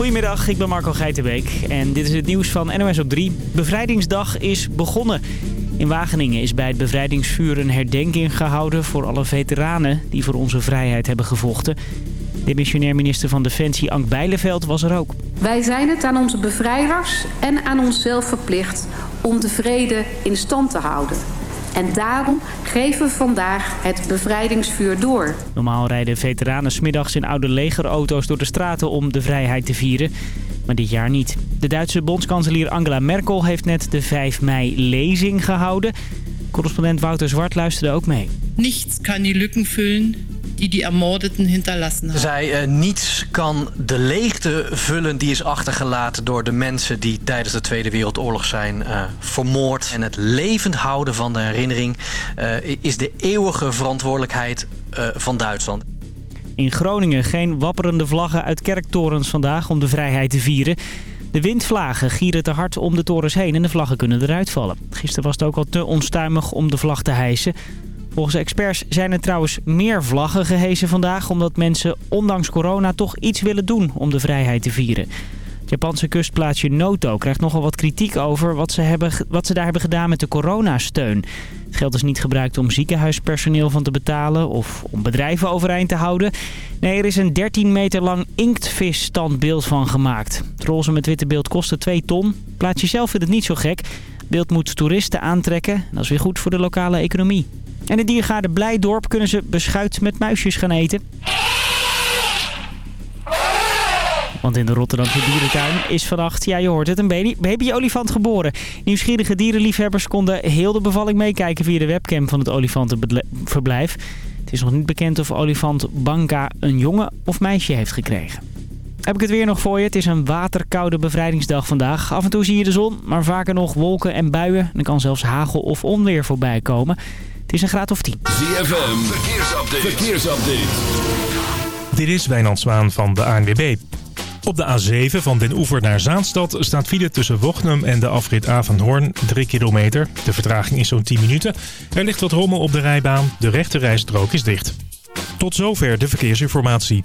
Goedemiddag, ik ben Marco Geitenbeek en dit is het nieuws van NOS op 3. Bevrijdingsdag is begonnen. In Wageningen is bij het bevrijdingsvuur een herdenking gehouden voor alle veteranen die voor onze vrijheid hebben gevochten. Demissionair minister van Defensie Ank Bijleveld was er ook. Wij zijn het aan onze bevrijders en aan onszelf verplicht om de vrede in stand te houden. En daarom geven we vandaag het bevrijdingsvuur door. Normaal rijden veteranen smiddags in oude legerauto's door de straten om de vrijheid te vieren. Maar dit jaar niet. De Duitse bondskanselier Angela Merkel heeft net de 5 mei lezing gehouden. Correspondent Wouter Zwart luisterde ook mee. Niets kan die lukken vullen die die Ermordeten hinterlassen hebben. Zij uh, niets kan de leegte vullen die is achtergelaten door de mensen die tijdens de Tweede Wereldoorlog zijn uh, vermoord. En het levend houden van de herinnering uh, is de eeuwige verantwoordelijkheid van Duitsland. In Groningen geen wapperende vlaggen uit kerktorens vandaag om de vrijheid te vieren. De windvlagen gieren te hard om de torens heen en de vlaggen kunnen eruit vallen. Gisteren was het ook al te onstuimig om de vlag te hijsen. Volgens experts zijn er trouwens meer vlaggen gehesen vandaag... omdat mensen ondanks corona toch iets willen doen om de vrijheid te vieren. Het Japanse kustplaatsje Noto krijgt nogal wat kritiek over wat ze, hebben, wat ze daar hebben gedaan met de coronasteun. Het geld is niet gebruikt om ziekenhuispersoneel van te betalen of om bedrijven overeind te houden. Nee, er is een 13 meter lang inktvisstandbeeld van gemaakt. Het roze met witte beeld kostte 2 ton. Plaatsje zelf vindt het niet zo gek. Beeld moet toeristen aantrekken en dat is weer goed voor de lokale economie. En in Diergaarde Blijdorp kunnen ze beschuit met muisjes gaan eten. Want in de Rotterdamse dierentuin is vannacht, ja je hoort het, een baby, baby-olifant geboren. Nieuwsgierige dierenliefhebbers konden heel de bevalling meekijken via de webcam van het olifantenverblijf. Het is nog niet bekend of olifant Banka een jongen of meisje heeft gekregen. Heb ik het weer nog voor je. Het is een waterkoude bevrijdingsdag vandaag. Af en toe zie je de zon, maar vaker nog wolken en buien. Er kan zelfs hagel of onweer voorbij komen. Het is een graad of 10. ZFM, verkeersupdate. verkeersupdate. Dit is Wijnand Zwaan van de ANWB. Op de A7 van Den Oever naar Zaanstad staat file tussen Wochnum en de afrit Avanhoorn 3 kilometer. De vertraging is zo'n 10 minuten. Er ligt wat rommel op de rijbaan. De rechte rijstrook is dicht. Tot zover de verkeersinformatie.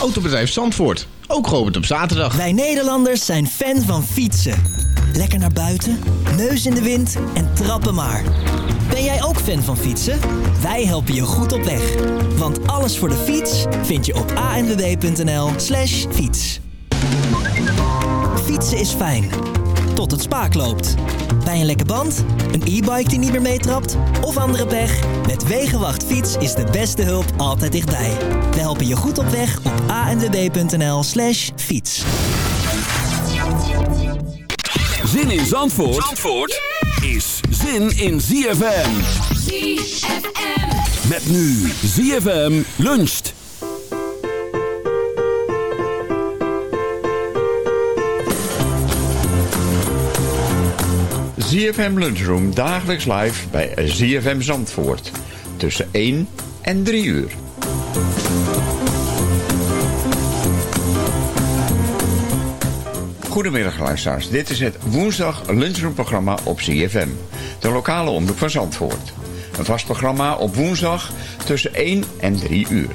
Autobedrijf Zandvoort, ook geopend op zaterdag. Wij Nederlanders zijn fan van fietsen. Lekker naar buiten, neus in de wind en trappen maar. Ben jij ook fan van fietsen? Wij helpen je goed op weg. Want alles voor de fiets vind je op anwb.nl slash fiets. Fietsen is fijn. Tot het spaak loopt. Bij een lekke band, een e-bike die niet meer meetrapt of andere pech? Met Wegenwacht Fiets is de beste hulp altijd dichtbij. We helpen je goed op weg op anwb.nl slash fiets. Zin in Zandvoort, Zandvoort is zin in ZFM. ZFM. Met nu ZFM luncht. ZFM Lunchroom dagelijks live bij ZFM Zandvoort. Tussen 1 en 3 uur. Goedemiddag luisteraars, dit is het woensdag lunchroomprogramma op ZFM. De lokale omroep van Zandvoort. Een vast programma op woensdag tussen 1 en 3 uur.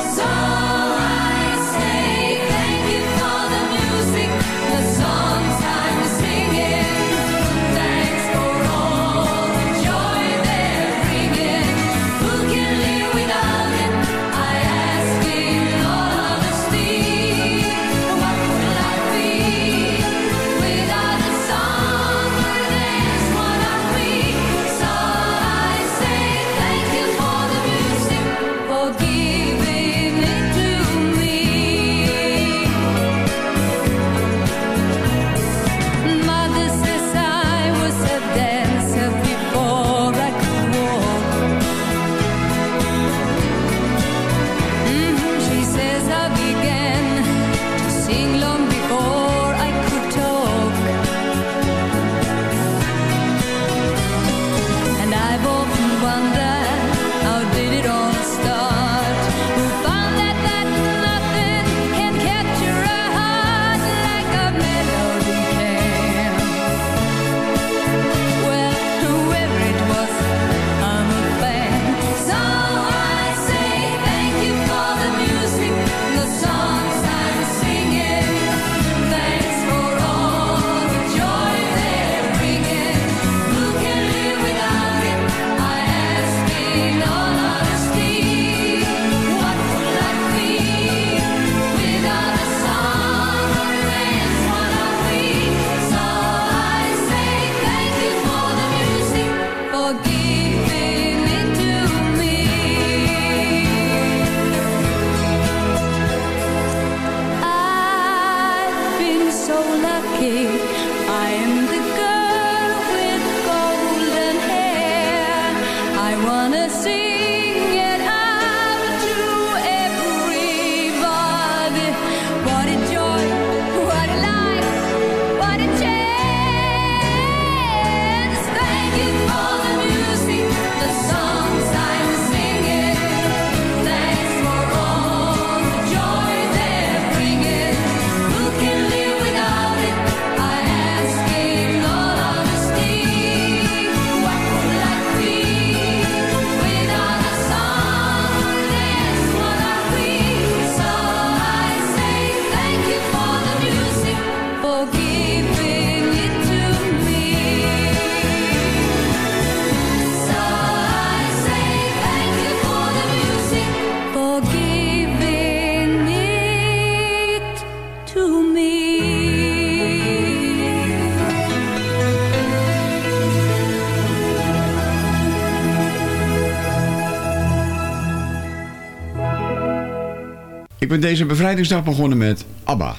ben deze bevrijdingsdag begonnen met ABBA.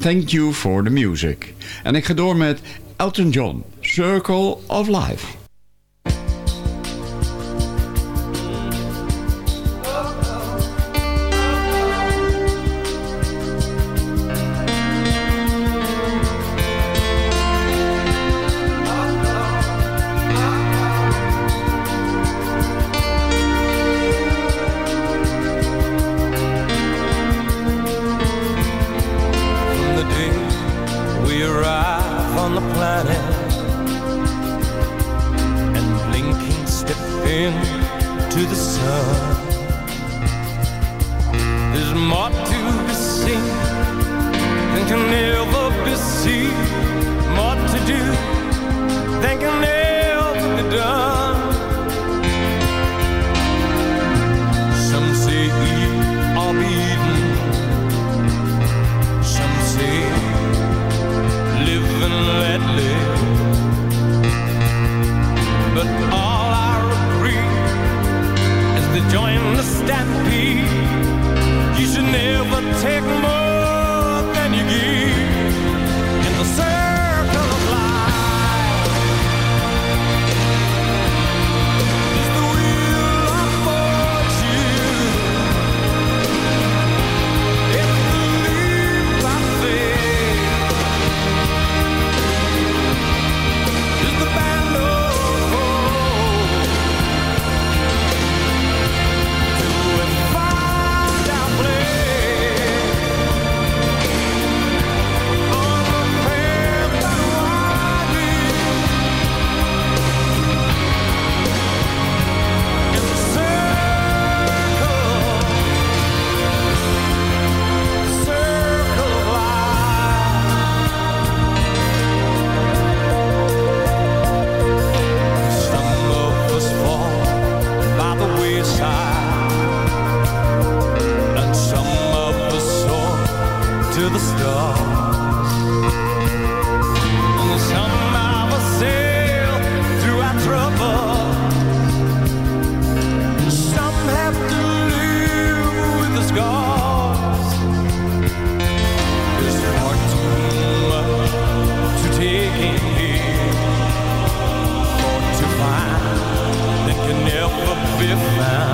Thank you for the music. En ik ga door met Elton John, Circle of Life. With the stars. And somehow I sail through our trouble. Some have to live with the scars. It's far too much to take in here, or to find that can never be found.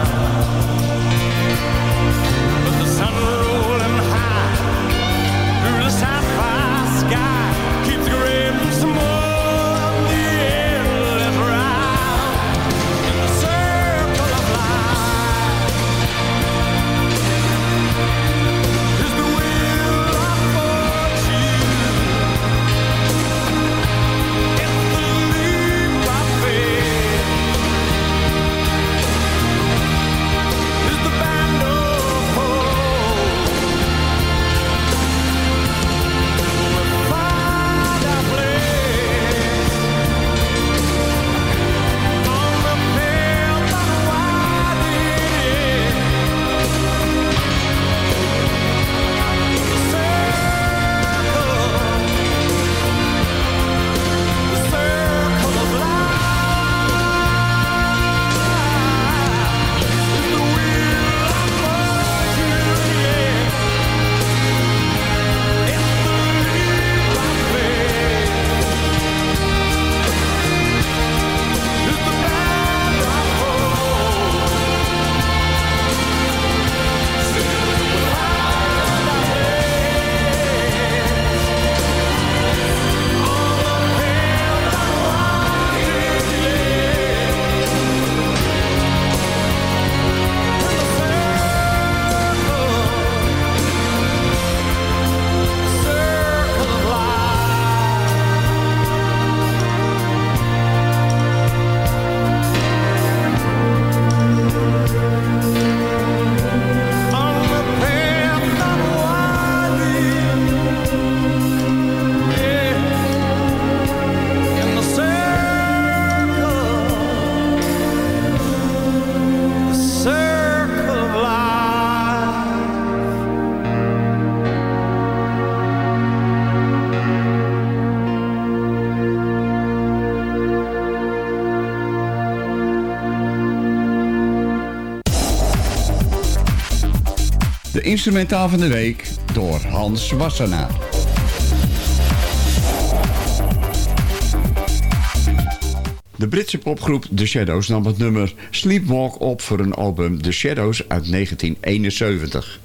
Instrumentaal van de week door Hans Wassenaar. De Britse popgroep The Shadows nam het nummer Sleepwalk op voor een album The Shadows uit 1971.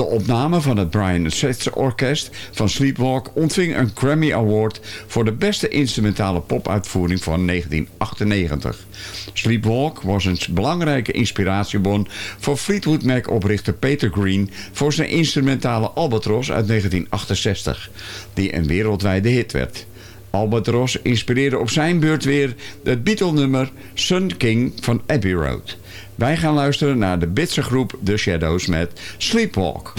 De opname van het Brian Setzer Orkest van Sleepwalk ontving een Grammy Award voor de beste instrumentale popuitvoering van 1998. Sleepwalk was een belangrijke inspiratiebron voor Fleetwood Mac-oprichter Peter Green voor zijn instrumentale Albatross uit 1968, die een wereldwijde hit werd. Albatross inspireerde op zijn beurt weer het Beatle-nummer Sun King van Abbey Road. Wij gaan luisteren naar de Bitse groep The Shadows met. Sleepwalk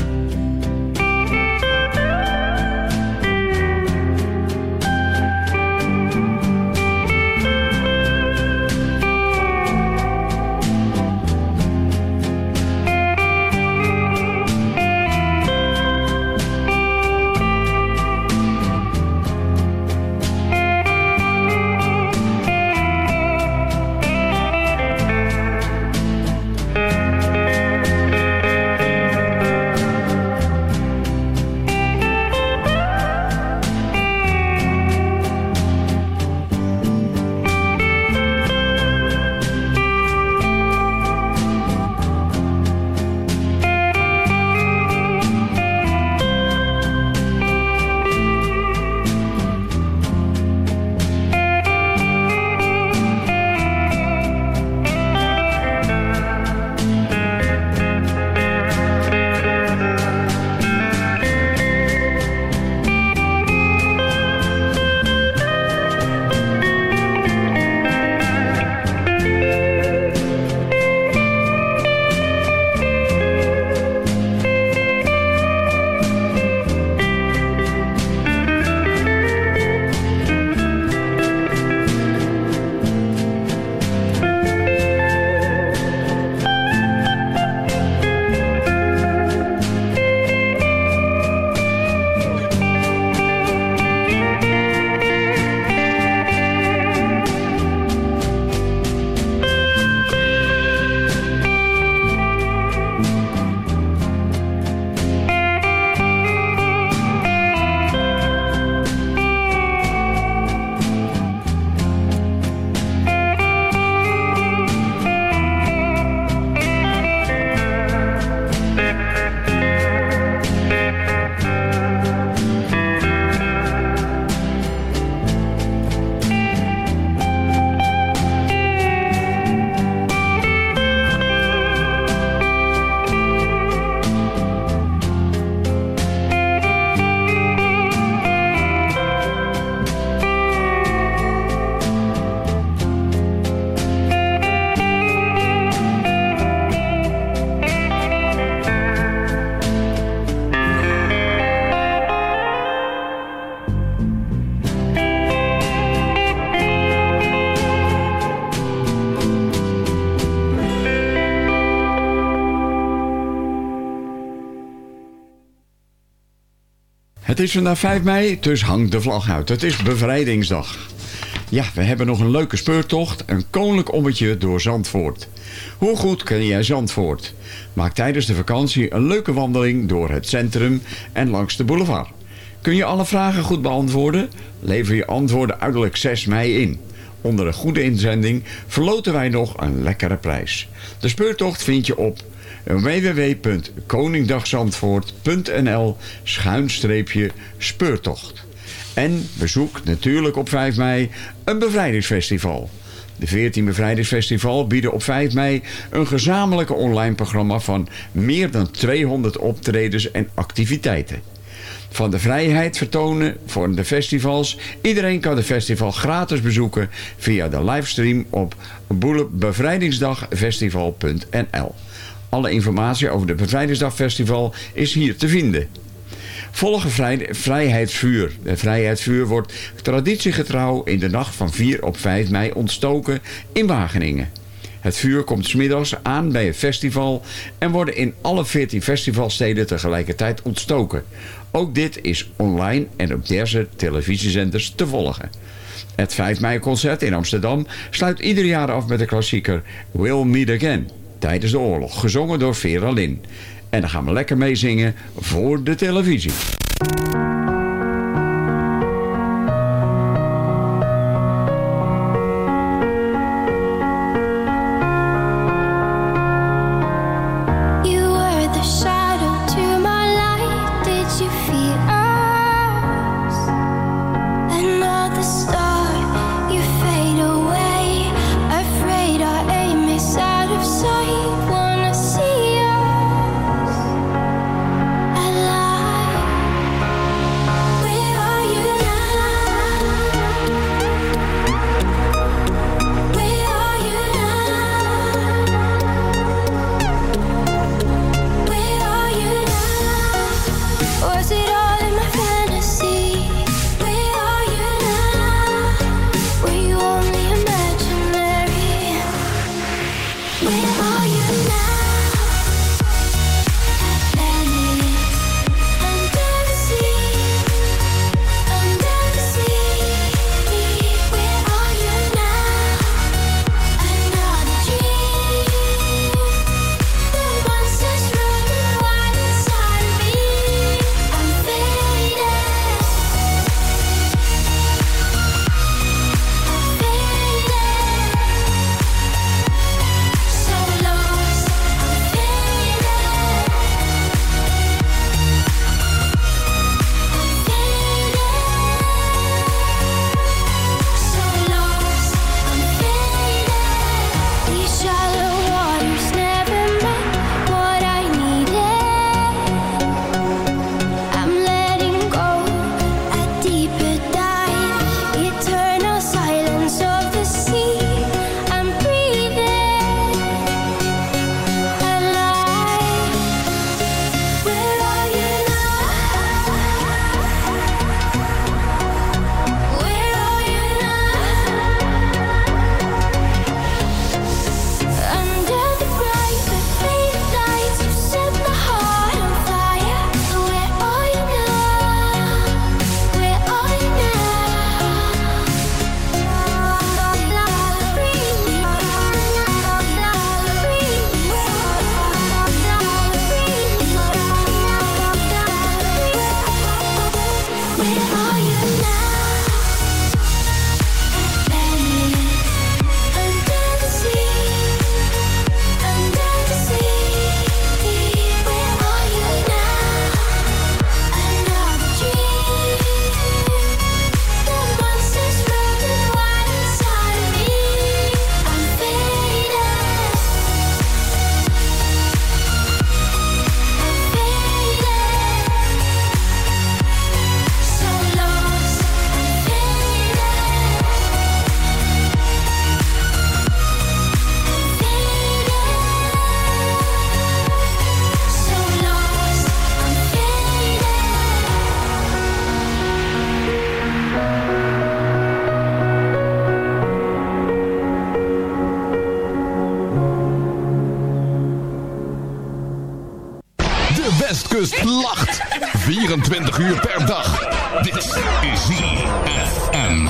is vandaag 5 mei, dus hangt de vlag uit. Het is bevrijdingsdag. Ja, we hebben nog een leuke speurtocht. Een koninklijk ommetje door Zandvoort. Hoe goed ken jij Zandvoort? Maak tijdens de vakantie een leuke wandeling door het centrum en langs de boulevard. Kun je alle vragen goed beantwoorden? Lever je antwoorden uiterlijk 6 mei in. Onder een goede inzending verloten wij nog een lekkere prijs. De speurtocht vind je op www.koningdagzandvoort.nl schuinstreepje speurtocht. En bezoek natuurlijk op 5 mei een bevrijdingsfestival. De 14 Bevrijdingsfestival bieden op 5 mei een gezamenlijke online programma van meer dan 200 optredens en activiteiten. Van de vrijheid vertonen voor de festivals. Iedereen kan de festival gratis bezoeken via de livestream op bevrijdingsdagfestival.nl. Alle informatie over de Bevrijdingsdagfestival is hier te vinden. Volgen vrij, Vrijheidsvuur. Het Vrijheidsvuur wordt traditiegetrouw in de nacht van 4 op 5 mei ontstoken in Wageningen. Het vuur komt smiddags aan bij het festival en worden in alle 14 festivalsteden tegelijkertijd ontstoken. Ook dit is online en op diverse televisiezenders te volgen. Het 5 mei concert in Amsterdam sluit ieder jaar af met de klassieker We'll Meet Again tijdens de oorlog, gezongen door Vera Lynn. En dan gaan we lekker meezingen voor de televisie. Dag. Dit is ZFM.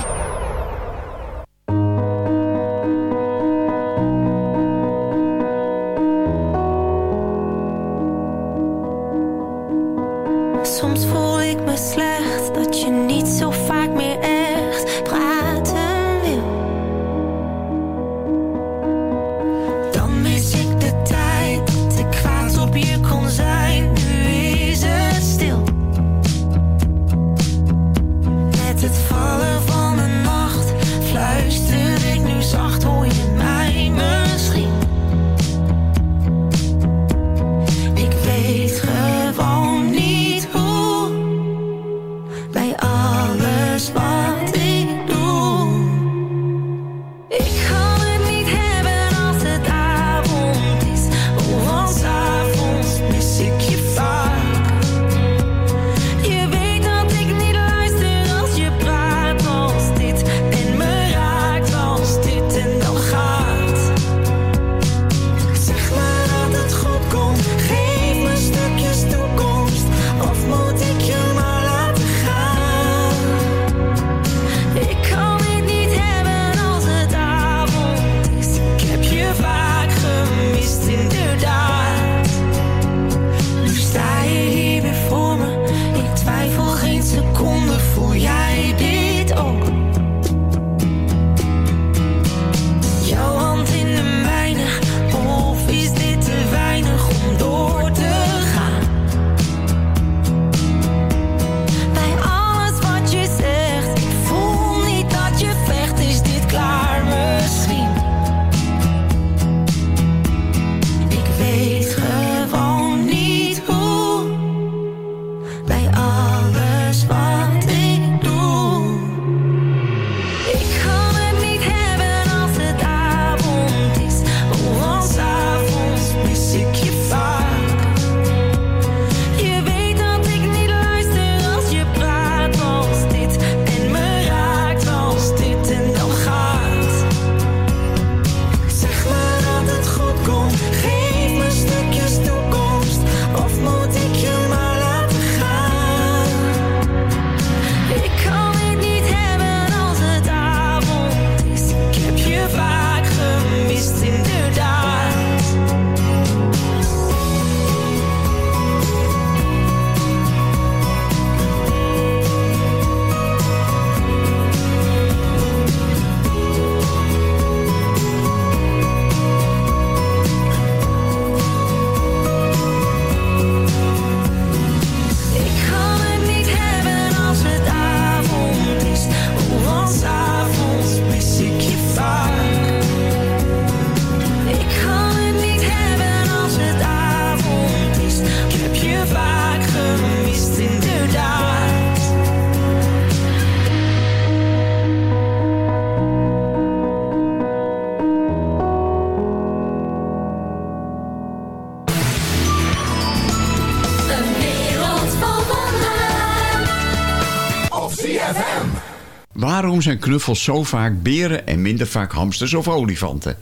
Zijn knuffels zo vaak beren en minder vaak hamsters of olifanten?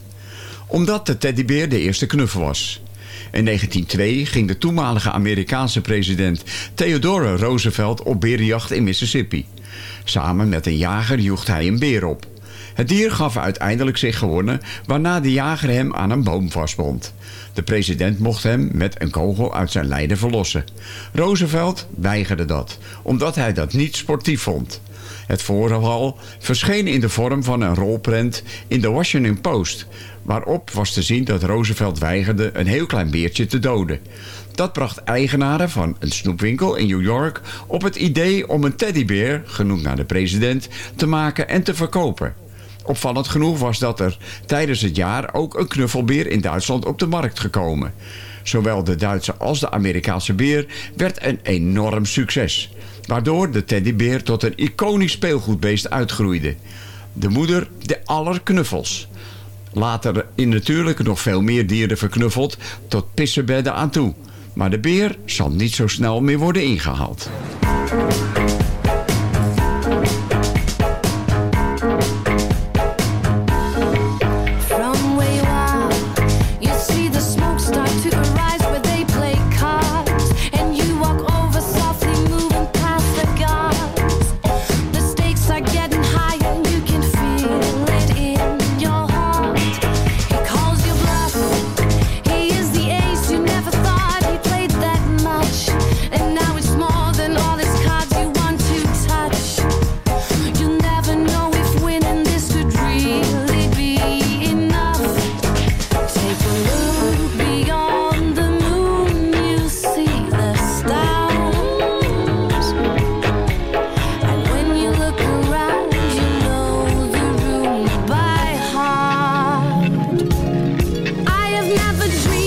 Omdat de teddybeer de eerste knuffel was. In 1902 ging de toenmalige Amerikaanse president Theodore Roosevelt op berenjacht in Mississippi. Samen met een jager joeg hij een beer op. Het dier gaf uiteindelijk zich gewonnen, waarna de jager hem aan een boom vastbond. De president mocht hem met een kogel uit zijn lijden verlossen. Roosevelt weigerde dat, omdat hij dat niet sportief vond. Het voorval verscheen in de vorm van een rolprent in de Washington Post... waarop was te zien dat Roosevelt weigerde een heel klein beertje te doden. Dat bracht eigenaren van een snoepwinkel in New York op het idee om een teddybeer, genoemd naar de president, te maken en te verkopen. Opvallend genoeg was dat er tijdens het jaar ook een knuffelbeer in Duitsland op de markt gekomen. Zowel de Duitse als de Amerikaanse beer werd een enorm succes. Waardoor de teddybeer tot een iconisch speelgoedbeest uitgroeide. De moeder de aller knuffels. Later in natuurlijk nog veel meer dieren verknuffeld tot pissenbedden aan toe. Maar de beer zal niet zo snel meer worden ingehaald. never dreamed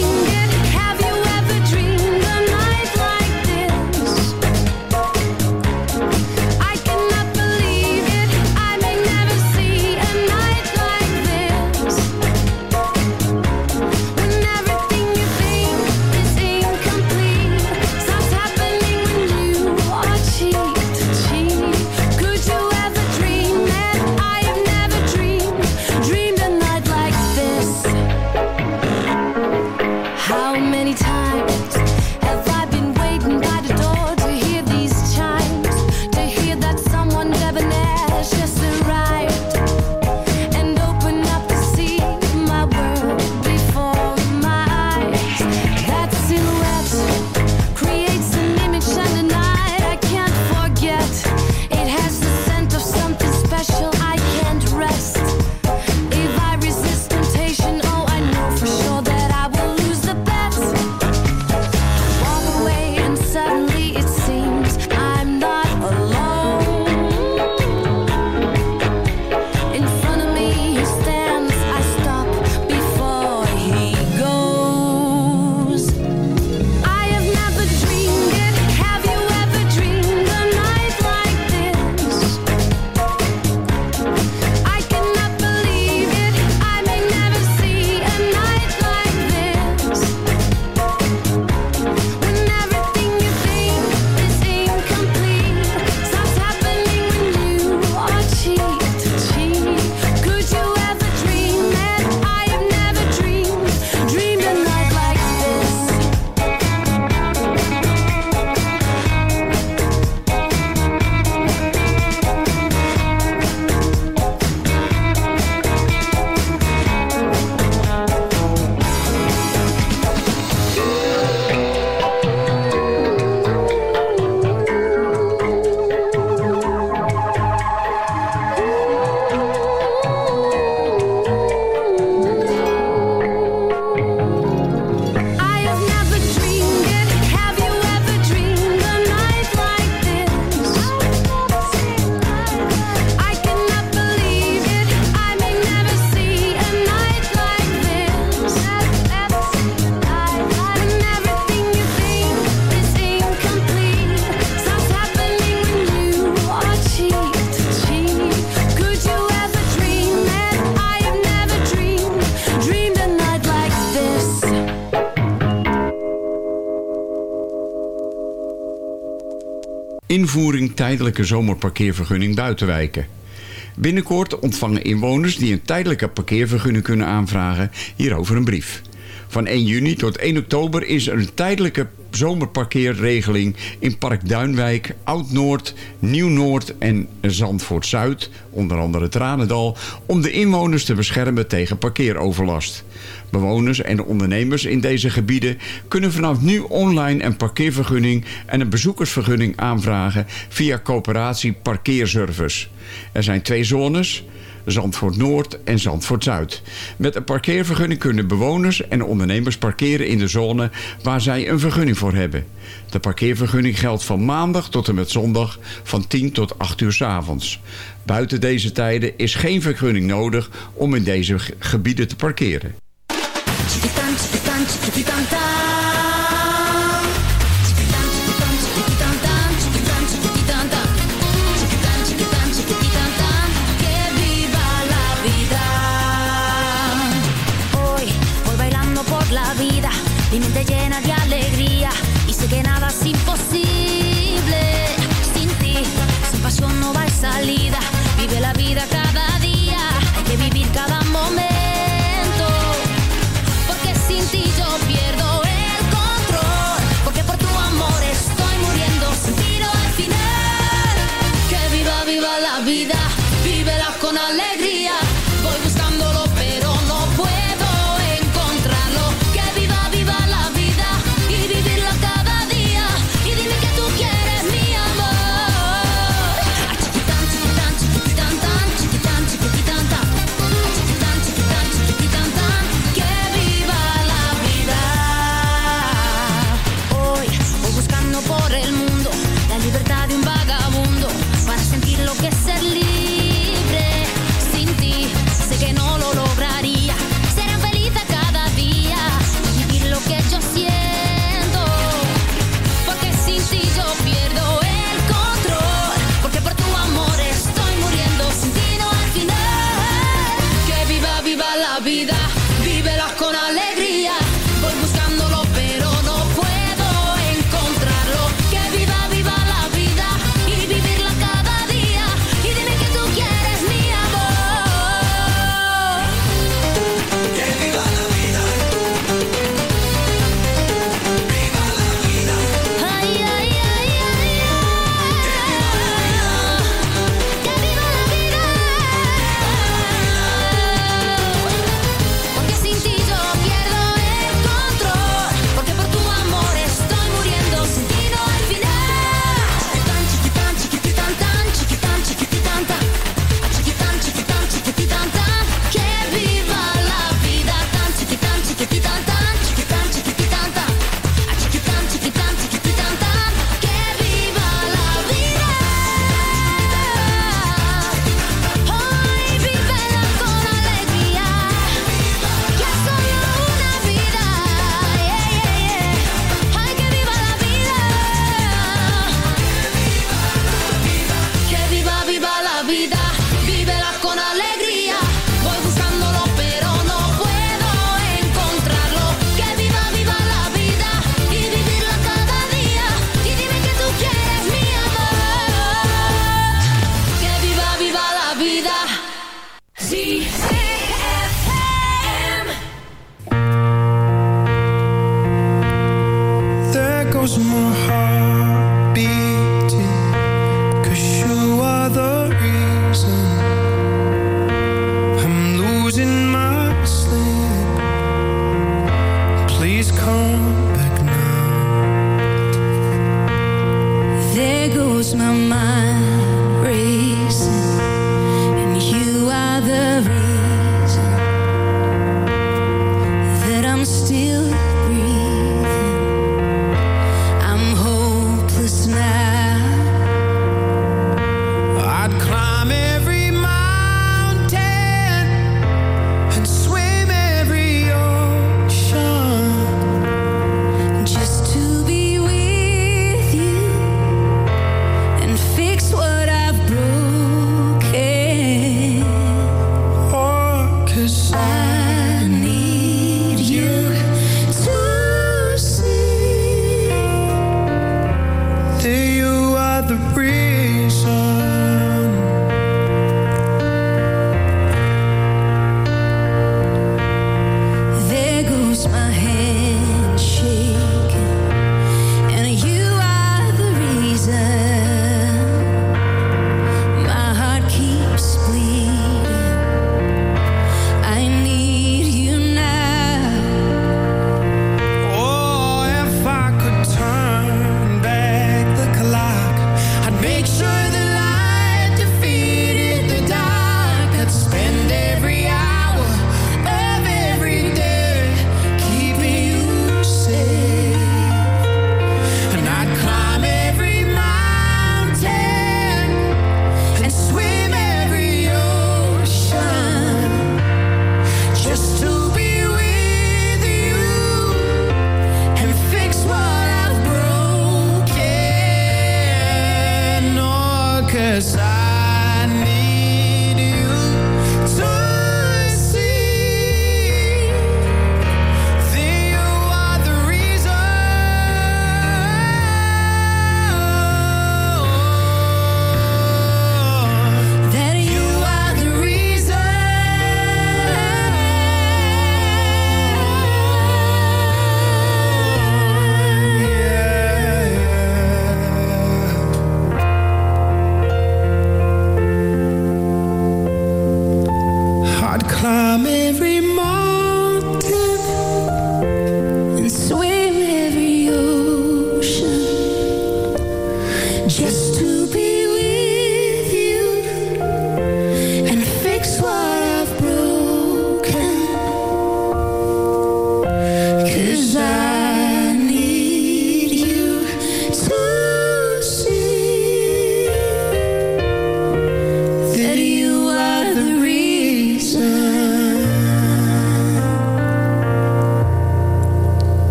tijdelijke zomerparkeervergunning buitenwijken. Binnenkort ontvangen inwoners die een tijdelijke parkeervergunning kunnen aanvragen hierover een brief. Van 1 juni tot 1 oktober is er een tijdelijke zomerparkeerregeling in Park Duinwijk, Oud-Noord, Nieuw-Noord en Zandvoort-Zuid, onder andere Tranendal, om de inwoners te beschermen tegen parkeeroverlast. Bewoners en ondernemers in deze gebieden kunnen vanaf nu online een parkeervergunning en een bezoekersvergunning aanvragen via coöperatie Parkeerservice. Er zijn twee zones, Zandvoort Noord en Zandvoort Zuid. Met een parkeervergunning kunnen bewoners en ondernemers parkeren in de zone waar zij een vergunning voor hebben. De parkeervergunning geldt van maandag tot en met zondag van 10 tot 8 uur s avonds. Buiten deze tijden is geen vergunning nodig om in deze gebieden te parkeren. 口つきた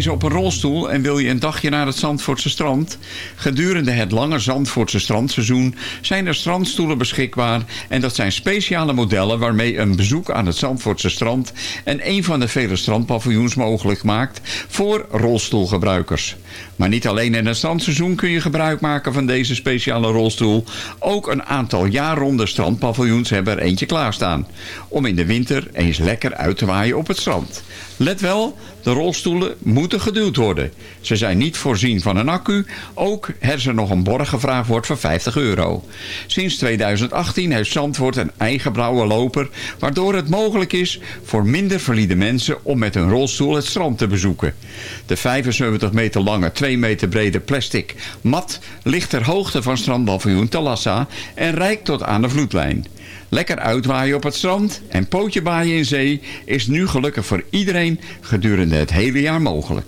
aangewezen op een rolstoel en wil je een dagje naar het Zandvoortse strand? Gedurende het lange Zandvoortse strandseizoen zijn er strandstoelen beschikbaar... en dat zijn speciale modellen waarmee een bezoek aan het Zandvoortse strand... en een van de vele strandpaviljoens mogelijk maakt voor rolstoelgebruikers. Maar niet alleen in het strandseizoen kun je gebruik maken van deze speciale rolstoel. Ook een aantal jaarronde strandpaviljoens hebben er eentje klaarstaan. Om in de winter eens lekker uit te waaien op het strand. Let wel, de rolstoelen moeten geduwd worden. Ze zijn niet voorzien van een accu. Ook er er nog een borg gevraagd wordt voor 50 euro. Sinds 2018 heeft Zandvoort een eigen loper... waardoor het mogelijk is voor minder valide mensen... om met een rolstoel het strand te bezoeken. De 75 meter lange, 2 meter brede plastic mat... ligt ter hoogte van strandpaviljoen Talassa... en reikt tot aan de vloedlijn. Lekker uitwaaien op het strand en pootje baaien in zee is nu gelukkig voor iedereen gedurende het hele jaar mogelijk.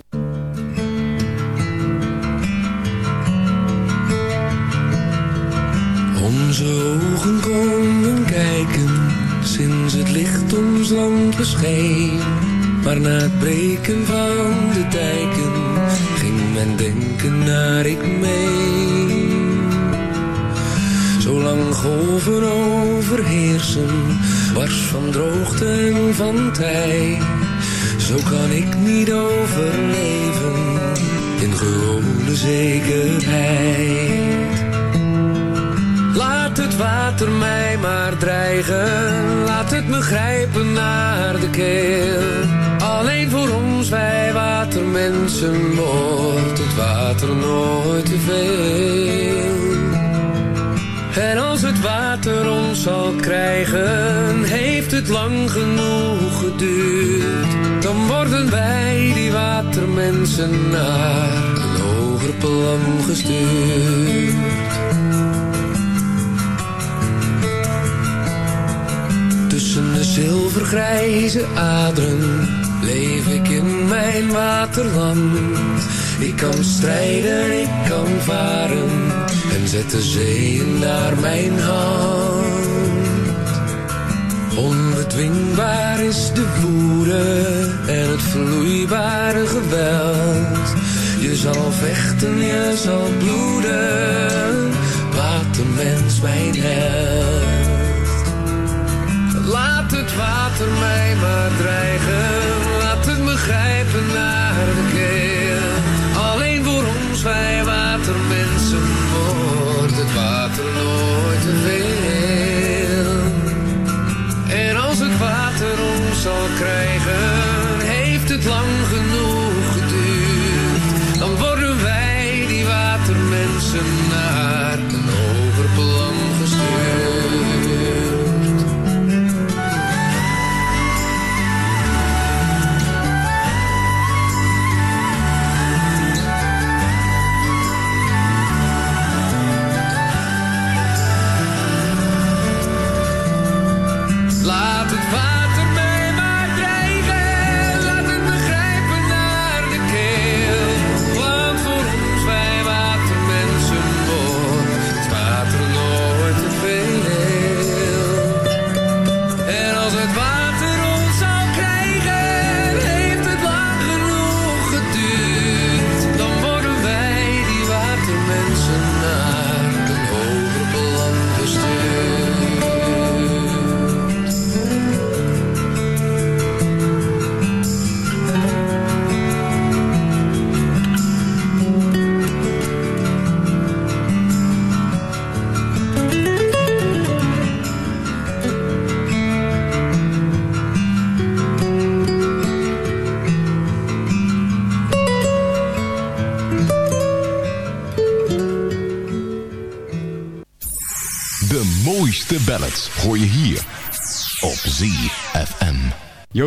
Onze ogen konden kijken sinds het licht ons land bescheen. Maar na het breken van de dijken men denken naar ik mee. Zolang golven overheersen, wars van droogte en van tij. Zo kan ik niet overleven in gewone zekerheid. Laat het water mij maar dreigen, laat het me grijpen naar de keel. Alleen voor ons, wij watermensen, wordt het water nooit te veel. En als het water ons zal krijgen, heeft het lang genoeg geduurd. Dan worden wij, die watermensen, naar een hoger plan gestuurd. Tussen de zilvergrijze aderen leef ik in mijn waterland. Ik kan strijden, ik kan varen en zet de zeeën naar mijn hand. Onbedwingbaar is de woede en het vloeibare geweld. Je zal vechten, je zal bloeden, watermens mijn held. Laat het water mij maar dreigen, wij watermensen, wordt het water nooit te veel. En als het water ons zal krijgen, heeft het lang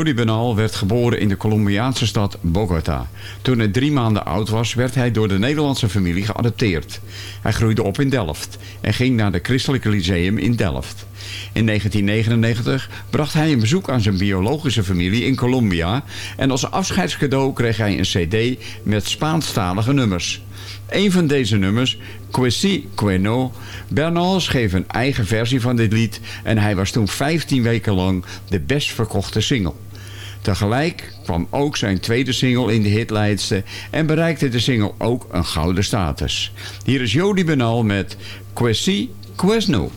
Rudy Bernal werd geboren in de Colombiaanse stad Bogota. Toen hij drie maanden oud was, werd hij door de Nederlandse familie geadopteerd. Hij groeide op in Delft en ging naar het Christelijke Lyceum in Delft. In 1999 bracht hij een bezoek aan zijn biologische familie in Colombia... en als afscheidscadeau kreeg hij een cd met Spaanstalige nummers. Een van deze nummers, Quesi Queno, Bernal schreef een eigen versie van dit lied... en hij was toen 15 weken lang de best verkochte single. Tegelijk kwam ook zijn tweede single in de hitlijsten en bereikte de single ook een gouden status. Hier is Jody Benal met Questie Quesno.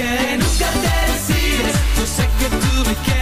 weekend. Nunca te decides, yo sé que tú me quieres.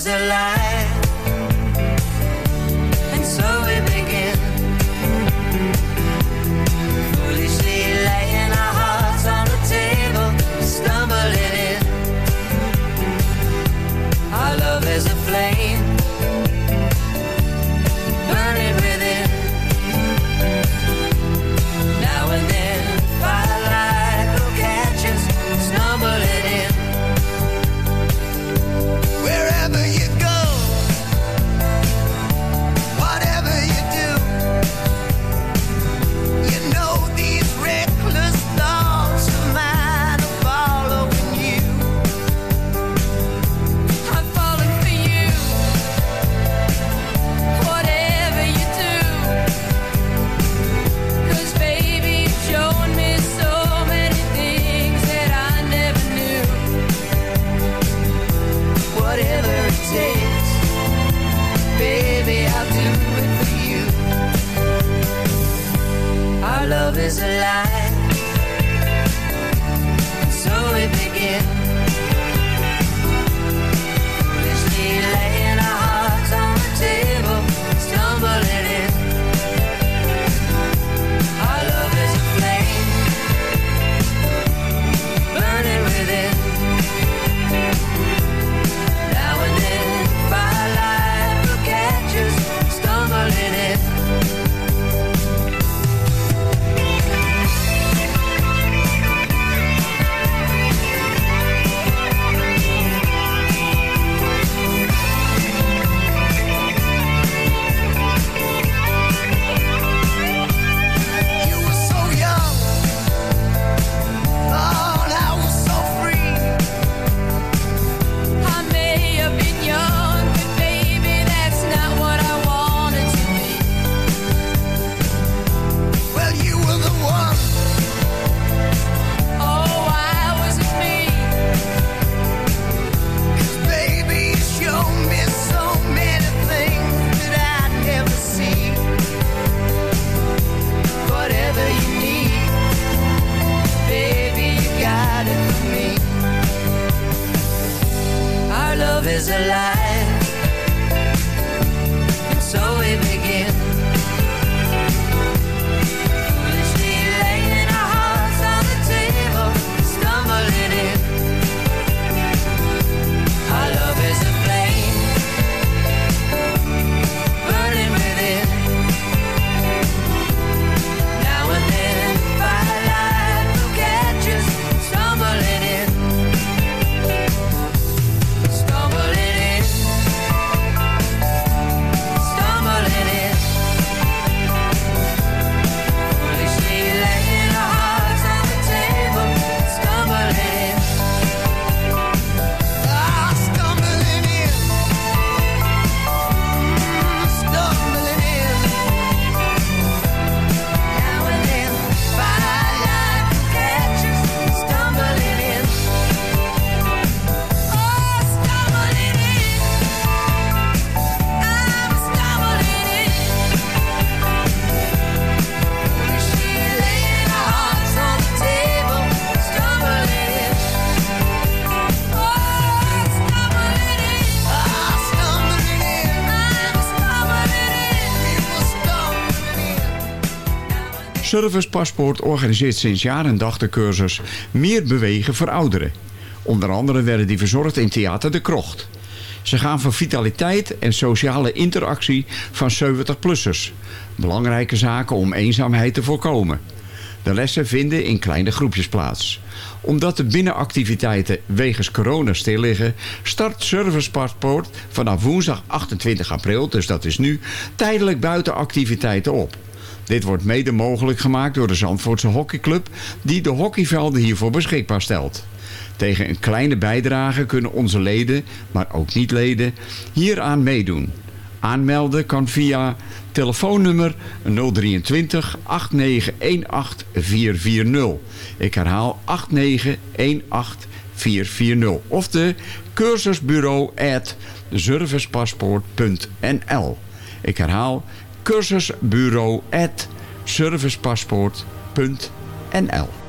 is a lie. ServicePaspoort organiseert sinds jaar en dag de cursus Meer bewegen voor ouderen. Onder andere werden die verzorgd in Theater De Krocht. Ze gaan voor vitaliteit en sociale interactie van 70-plussers. Belangrijke zaken om eenzaamheid te voorkomen. De lessen vinden in kleine groepjes plaats. Omdat de binnenactiviteiten wegens corona stil liggen... start ServicePaspoort vanaf woensdag 28 april, dus dat is nu... tijdelijk buitenactiviteiten op. Dit wordt mede mogelijk gemaakt door de Zandvoortse Hockeyclub... die de hockeyvelden hiervoor beschikbaar stelt. Tegen een kleine bijdrage kunnen onze leden, maar ook niet-leden, hieraan meedoen. Aanmelden kan via telefoonnummer 023 8918440. Ik herhaal 8918440. Of de cursusbureau at servicepaspoort.nl. Ik herhaal cursusbureau@servicepaspoort.nl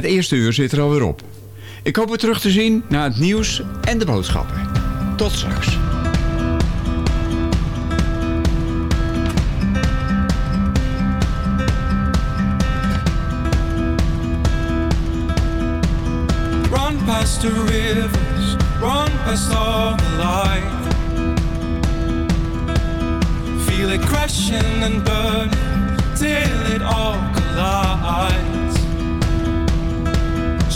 Het eerste uur zit er alweer op. Ik hoop u terug te zien na het nieuws en de boodschappen. Tot straks. Run past the rivers, run past all the light. Feel it crashing and burning till it all collides.